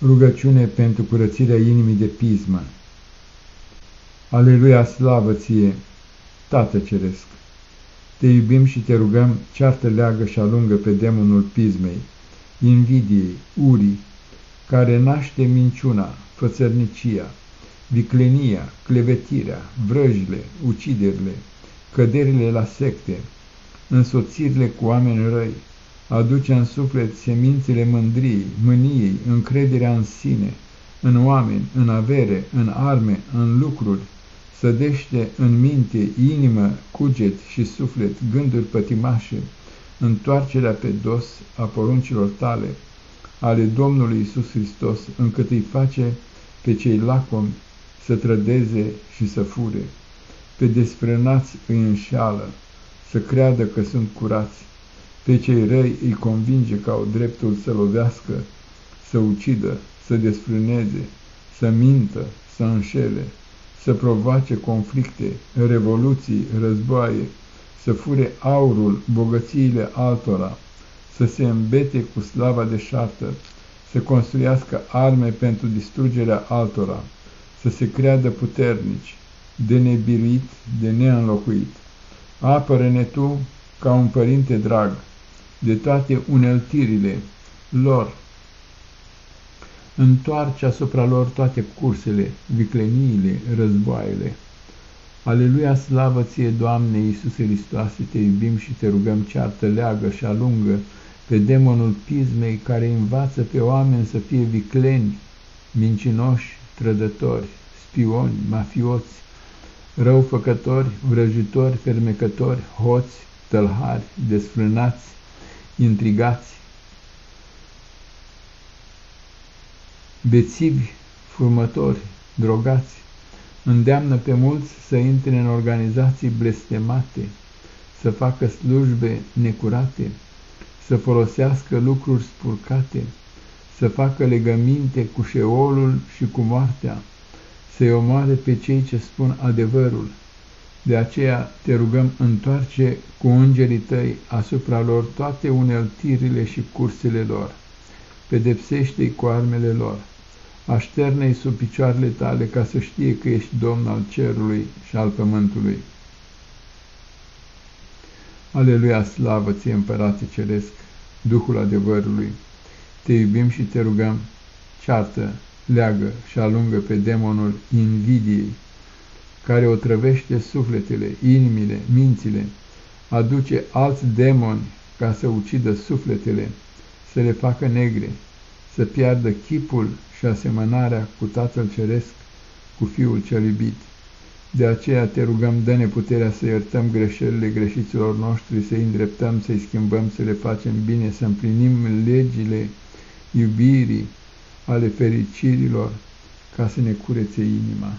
Rugăciune pentru curățirea inimii de pismă. Aleluia, slavă ție, Tată Ceresc! Te iubim și te rugăm, ceartă leagă și alungă pe demonul pismei, invidiei, urii, care naște minciuna, fățărnicia, viclenia, clevetirea, vrăjile, uciderile, căderile la secte, însoțirile cu oameni răi, aduce în suflet semințele mândriei, mâniei, încrederea în sine, în oameni, în avere, în arme, în lucruri, sădește în minte, inimă, cuget și suflet gânduri pătimașe, întoarcerea pe dos a poruncilor tale, ale Domnului Isus Hristos, încât îi face pe cei lacomi să trădeze și să fure, pe desprănați îi înșeală, să creadă că sunt curați, pe cei răi îi convinge că au dreptul să lovească, să ucidă, să desfrâneze, să mintă, să înșele, să provoace conflicte, revoluții, războaie, să fure aurul, bogățiile altora, să se îmbete cu slava de șartă, să construiască arme pentru distrugerea altora, să se creadă puternici, de nebiruit, de neînlocuit. Apără-ne tu ca un părinte drag, de toate uneltirile lor. Întoarce asupra lor toate cursele, vicleniile, războaiele. Aleluia, slavă ție, Doamne Iisuse Hristoase, te iubim și te rugăm, ceartă, leagă și alungă pe demonul pismei care învață pe oameni să fie vicleni, mincinoși, trădători, spioni, mafioți, răufăcători, vrăjitori, fermecători, hoți, tălhari, desfrânați, intrigați, bețivi, furmători, drogați, îndeamnă pe mulți să intre în organizații blestemate, să facă slujbe necurate, să folosească lucruri spurcate, să facă legăminte cu șeolul și cu moartea, să-i omoare pe cei ce spun adevărul, de aceea te rugăm întoarce cu îngerii tăi asupra lor toate uneltirile și cursele lor. Pedepsește-i cu armele lor. Așterne-i sub picioarele tale ca să știe că ești Domn al cerului și al pământului. Aleluia, slavă ție, împărate ceresc, Duhul adevărului! Te iubim și te rugăm, ceartă, leagă și alungă pe demonul invidiei, care otrăvește sufletele, inimile, mințile, aduce alți demoni ca să ucidă sufletele, să le facă negre, să piardă chipul și asemănarea cu Tatăl Ceresc, cu Fiul cel iubit. De aceea te rugăm, dă-ne puterea să iertăm greșelile greșiților noștri, să-i îndreptăm, să-i schimbăm, să le facem bine, să împlinim legile iubirii ale fericirilor, ca să ne curețe inima.